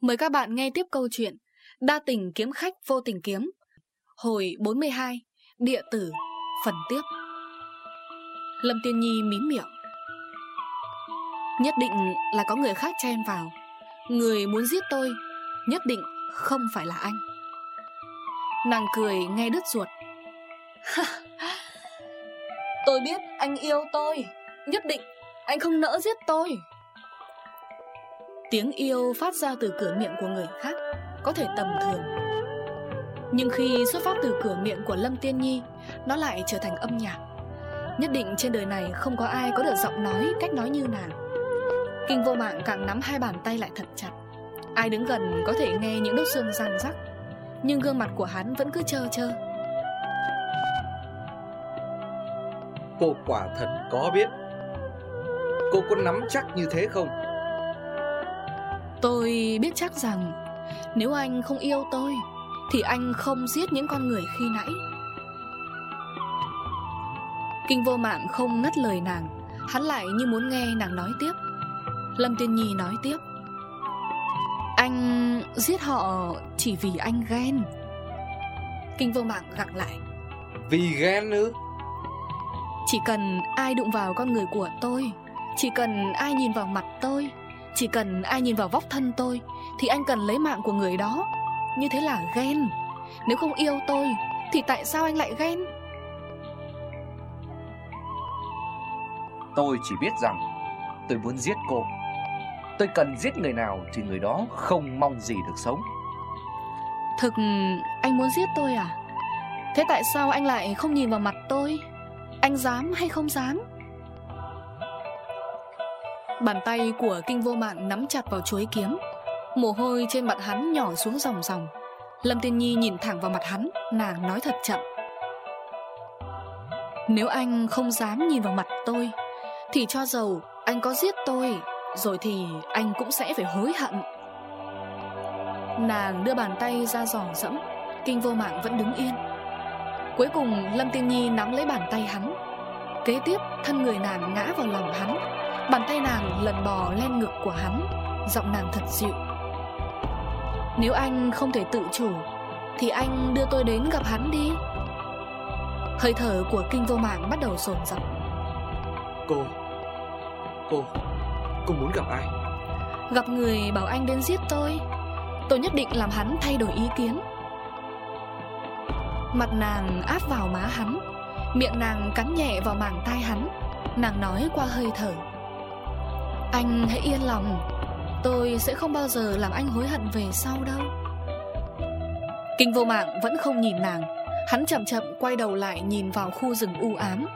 Mời các bạn nghe tiếp câu chuyện Đa tình kiếm khách vô tình kiếm. Hồi 42 Địa tử, Phần tiếp. Lâm Tiên Nhi mím miệng. Nhất định là có người khác chen vào. Người muốn giết tôi, Nhất định không phải là anh. Nàng cười nghe đứt ruột. Tôi biết anh yêu tôi, Nhất định anh không nỡ giết tôi. Tiếng yêu phát ra từ cửa miệng của người khác, Có thể tầm thường. Nhưng khi xuất phát từ cửa miệng của Lâm Tiên Nhi, Nó lại trở thành âm nhạc. Nhất định trên đời này không có ai có được giọng nói cách nói như nàng. Kinh vô mạng càng nắm hai bàn tay lại thật chặt. Ai đứng gần có thể nghe những đốt xương răng rắc, Nhưng gương mặt của hắn vẫn cứ trơ trơ. Cô quả thật có biết. Cô có nắm chắc như thế không? Tôi biết chắc rằng Nếu anh không yêu tôi Thì anh không giết những con người khi nãy. Kinh vô mạng không ngắt lời nàng Hắn lại như muốn nghe nàng nói tiếp. Lâm Tiên Nhi nói tiếp. Anh giết họ chỉ vì anh ghen. Kinh vô mạng gặng lại. Vì ghen ư? Chỉ cần ai đụng vào con người của tôi Chỉ cần ai nhìn vào mặt tôi Chỉ cần ai nhìn vào vóc thân tôi Thì anh cần lấy mạng của người đó. Như thế là ghen. Nếu không yêu tôi Thì tại sao anh lại ghen? Tôi chỉ biết rằng Tôi muốn giết cô. Tôi cần giết người nào Thì người đó không mong gì được sống. Thực anh muốn giết tôi à? Thế tại sao anh lại không nhìn vào mặt tôi? Anh dám hay không dám Bàn tay của kinh vô mạng nắm chặt vào chuối kiếm. Mồ hôi trên mặt hắn nhỏ xuống dòng dòng Lâm Tiên Nhi nhìn thẳng vào mặt hắn, Nàng nói thật chậm. Nếu anh không dám nhìn vào mặt tôi, Thì cho dầu anh có giết tôi, Rồi thì anh cũng sẽ phải hối hận. Nàng đưa bàn tay ra giò dẫm, Kinh vô mạng vẫn đứng yên. Cuối cùng, Lâm Tiên Nhi nắm lấy bàn tay hắn. Kế tiếp, thân người nàng ngã vào lòng hắn. Bàn tay nàng lần bò lên ngực của hắn Giọng nàng thật dịu. Nếu anh không thể tự chủ Thì anh đưa tôi đến gặp hắn đi. Hơi thở của kinh vô mạng bắt đầu dồn dập. Cô Cô Cô muốn gặp ai? Gặp người bảo anh đến giết tôi Tôi nhất định làm hắn thay đổi ý kiến. Mặt nàng áp vào má hắn Miệng nàng cắn nhẹ vào màng tai hắn Nàng nói qua hơi thở anh hãy yên lòng. Tôi sẽ không bao giờ làm anh hối hận về sau đâu. Kinh vô mạng vẫn không nhìn nàng. Hắn chậm chậm quay đầu lại nhìn vào khu rừng u ám.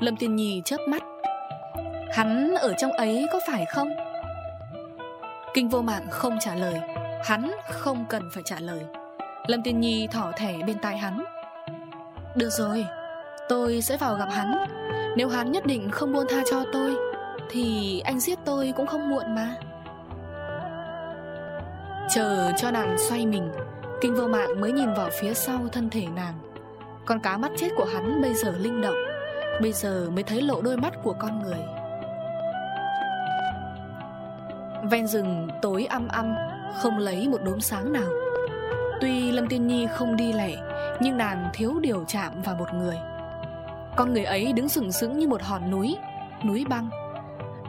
Lâm Tiên Nhi chớp mắt. Hắn ở trong ấy có phải không? Kinh vô mạng không trả lời. Hắn không cần phải trả lời. Lâm Tiên Nhi thỏ thẻ bên tai hắn. Được rồi, Tôi sẽ vào gặp hắn. Nếu hắn nhất định không buông tha cho tôi thì anh giết tôi cũng không muộn mà. Chờ cho nàng xoay mình, Kinh vô mạng mới nhìn vào phía sau thân thể nàng. Con cá mắt chết của hắn bây giờ linh động, Bây giờ mới thấy lộ đôi mắt của con người. Ven rừng tối âm âm, Không lấy một đốm sáng nào. Tuy Lâm Tiên Nhi không đi lẻ, Nhưng nàng thiếu điều chạm vào một người. Con người ấy đứng sừng sững như một hòn núi Núi băng.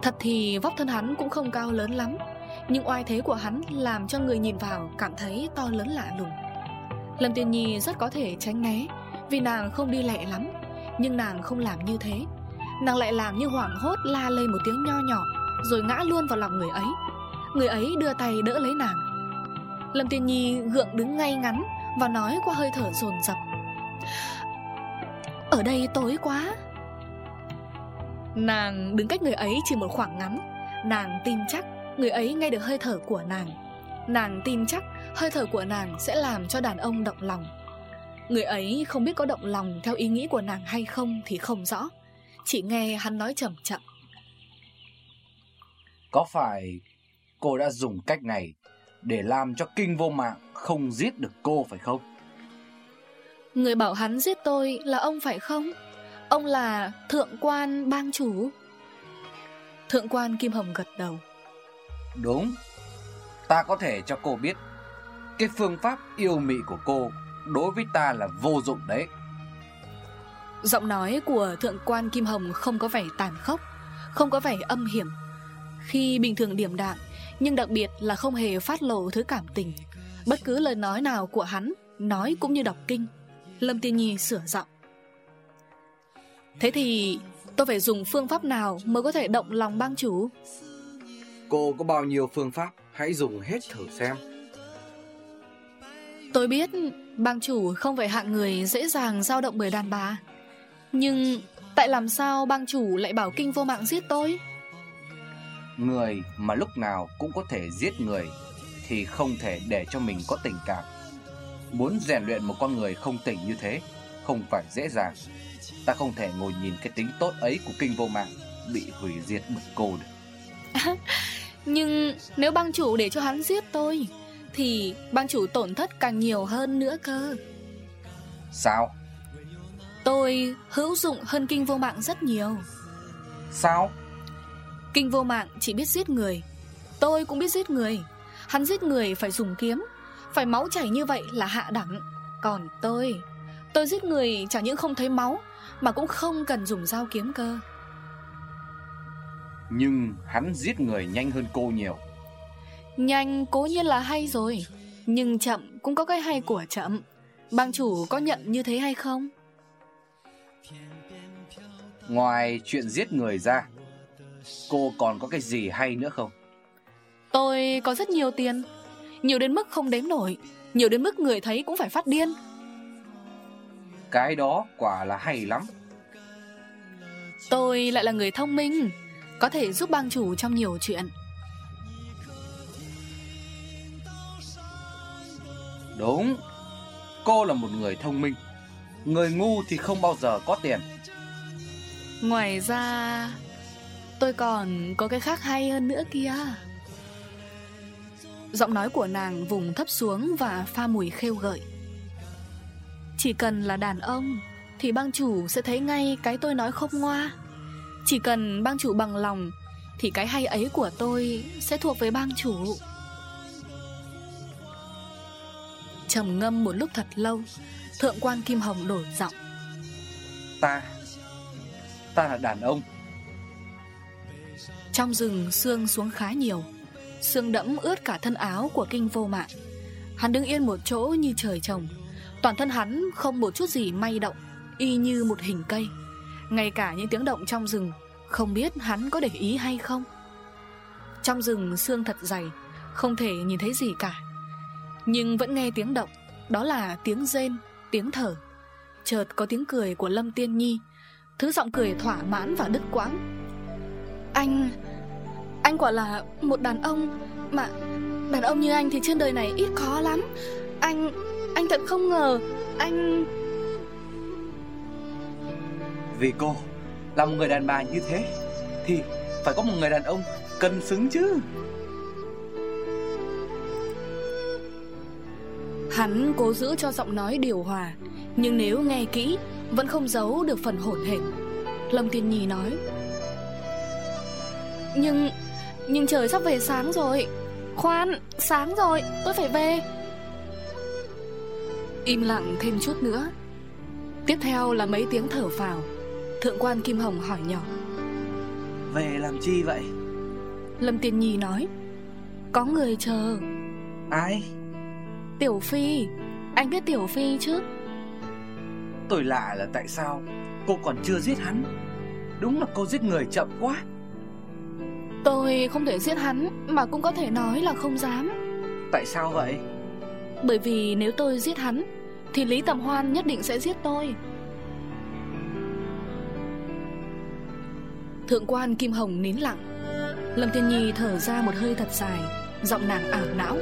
Thật thì vóc thân hắn cũng không cao lớn lắm, Nhưng oai thế của hắn Làm cho người nhìn vào cảm thấy to lớn lạ lùng. Lâm Tiên Nhi rất có thể tránh né, Vì nàng không đi lẹ lắm, Nhưng nàng không làm như thế. Nàng lại làm như hoảng hốt la lên một tiếng nho nhỏ, Rồi ngã luôn vào lòng người ấy. Người ấy đưa tay đỡ lấy nàng. Lâm Tiên Nhi gượng đứng ngay ngắn Và nói qua hơi thở dồn dập. Ở đây tối quá. Nàng đứng cách người ấy chỉ một khoảng ngắn. Nàng tin chắc Người ấy nghe được hơi thở của nàng. Nàng tin chắc hơi thở của nàng sẽ làm cho đàn ông động lòng. Người ấy không biết có động lòng theo ý nghĩ của nàng hay không thì không rõ. Chỉ nghe hắn nói chậm chậm. Có phải cô đã dùng cách này để làm cho kinh vô mạng không giết được cô phải không? Người bảo hắn giết tôi là ông phải không? Ông là thượng quan bang chủ. Thượng quan Kim Hồng gật đầu. Đúng. Ta có thể cho cô biết Cái phương pháp yêu mị của cô Đối với ta là vô dụng đấy. Giọng nói của thượng quan Kim Hồng không có vẻ tàn khốc Không có vẻ âm hiểm. Khi bình thường điểm đạm Nhưng đặc biệt là không hề phát lộ thứ cảm tình Bất cứ lời nói nào của hắn Nói cũng như đọc kinh. Lâm Tiên Nhi sửa giọng Thế thì tôi phải dùng phương pháp nào Mới có thể động lòng bang chủ? Cô có bao nhiêu phương pháp? Hãy dùng hết thử xem. Tôi biết bang chủ không phải hạng người dễ dàng dao động bởi đàn bà. Nhưng tại làm sao bang chủ lại bảo kinh vô mạng giết tôi? Người mà lúc nào cũng có thể giết người Thì không thể để cho mình có tình cảm. Muốn rèn luyện một con người không tỉnh như thế Không phải dễ dàng Ta không thể ngồi nhìn cái tính tốt ấy của kinh vô mạng Bị hủy diệt bởi cô được. Nhưng nếu bang chủ để cho hắn giết tôi Thì bang chủ tổn thất càng nhiều hơn nữa cơ. Sao? Tôi hữu dụng hơn kinh vô mạng rất nhiều. Sao? Kinh vô mạng chỉ biết giết người. Tôi cũng biết giết người. Hắn giết người phải dùng kiếm. Phải máu chảy như vậy là hạ đẳng. Còn tôi Tôi giết người chẳng những không thấy máu Mà cũng không cần dùng dao kiếm cơ Nhưng hắn giết người nhanh hơn cô nhiều Nhanh cố nhiên là hay rồi Nhưng chậm cũng có cái hay của chậm Bang chủ có nhận như thế hay không? Ngoài chuyện giết người ra Cô còn có cái gì hay nữa không? Tôi có rất nhiều tiền Nhiều đến mức không đếm nổi Nhiều đến mức người thấy cũng phải phát điên Cái đó quả là hay lắm. Tôi lại là người thông minh Có thể giúp bang chủ trong nhiều chuyện. Đúng Cô là một người thông minh. Người ngu thì không bao giờ có tiền. Ngoài ra Tôi còn có cái khác hay hơn nữa kia Giọng nói của nàng vùng thấp xuống và pha mùi khêu gợi Chỉ cần là đàn ông Thì bang chủ sẽ thấy ngay cái tôi nói không ngoa. Chỉ cần bang chủ bằng lòng Thì cái hay ấy của tôi sẽ thuộc về bang chủ. Trầm ngâm một lúc thật lâu Thượng quan Kim Hồng đổi giọng. Ta Ta là đàn ông. Trong rừng sương xuống khá nhiều Sương đẫm ướt cả thân áo của kinh vô mạng. Hắn đứng yên một chỗ như trời trồng Toàn thân hắn không một chút gì may động Y như một hình cây. Ngay cả những tiếng động trong rừng Không biết hắn có để ý hay không. Trong rừng xương thật dày Không thể nhìn thấy gì cả. Nhưng vẫn nghe tiếng động Đó là tiếng rên, tiếng thở. Chợt có tiếng cười của Lâm Tiên Nhi Thứ giọng cười thỏa mãn và đứt quãng. Anh... Anh quả là một đàn ông Mà đàn ông như anh thì trên đời này ít khó lắm. Anh... Anh thật không ngờ Anh... Vì cô là một người đàn bà như thế Thì phải có một người đàn ông cân xứng chứ. Hắn cố giữ cho giọng nói điều hòa Nhưng nếu nghe kỹ Vẫn không giấu được phần hổn hển. Lâm Tiên Nhi nói Nhưng Nhưng trời sắp về sáng rồi. Khoan sáng rồi tôi phải về Im lặng thêm chút nữa. Tiếp theo là mấy tiếng thở phào. Thượng quan Kim Hồng hỏi nhỏ. Về làm chi vậy? Lâm Tiên Nhi nói. Có người chờ. Ai? Tiểu Phi. Anh biết Tiểu Phi chứ? Tôi lạ là tại sao Cô còn chưa giết hắn? Đúng là cô giết người chậm quá. Tôi không thể giết hắn Mà cũng có thể nói là không dám. Tại sao vậy bởi vì nếu tôi giết hắn, Thì Lý Tầm Hoan nhất định sẽ giết tôi. Thượng quan Kim Hồng nín lặng. Lâm thiên Nhi thở ra một hơi thật dài, Giọng nàng ảo não.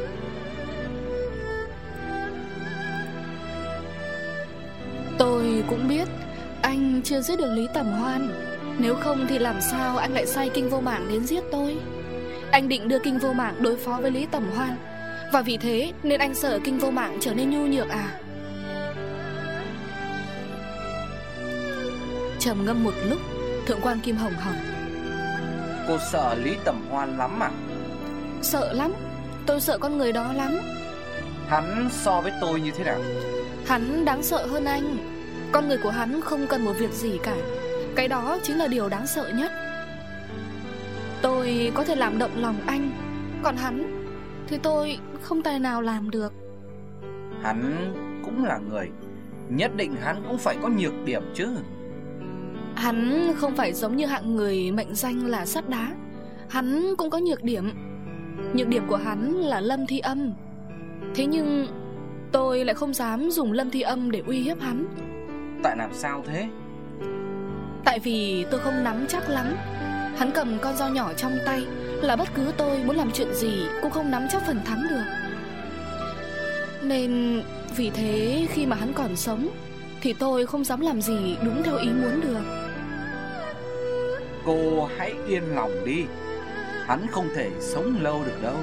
Tôi cũng biết Anh chưa giết được Lý Tầm Hoan. Nếu không thì làm sao anh lại sai Kinh Vô Mạng đến giết tôi? Anh định đưa Kinh Vô Mạng đối phó với Lý Tầm Hoan. Và vì thế nên anh sợ Kinh Vô Mạng trở nên nhu nhược à? Trầm ngâm một lúc Thượng quan Kim Hồng hỏi. Cô sợ Lý Tầm Hoan lắm à? Sợ lắm Tôi sợ con người đó lắm. Hắn so với tôi như thế nào? Hắn đáng sợ hơn anh. Con người của hắn không cần một việc gì cả. Cái đó chính là điều đáng sợ nhất. Tôi có thể làm động lòng anh Còn hắn Thì tôi không tài nào làm được. Hắn cũng là người Nhất định hắn cũng phải có nhược điểm chứ. Hắn không phải giống như hạng người mệnh danh là sắt đá. Hắn cũng có nhược điểm. Nhược điểm của hắn là lâm thi âm. Thế nhưng tôi lại không dám dùng lâm thi âm để uy hiếp hắn. Tại làm sao thế? Tại vì tôi không nắm chắc lắm. Hắn cầm con dao nhỏ trong tay là bất cứ tôi muốn làm chuyện gì Cũng không nắm chắc phần thắng được. Nên, vì thế khi mà hắn còn sống, Thì tôi không dám làm gì đúng theo ý muốn được. Cô hãy yên lòng đi. Hắn không thể sống lâu được đâu.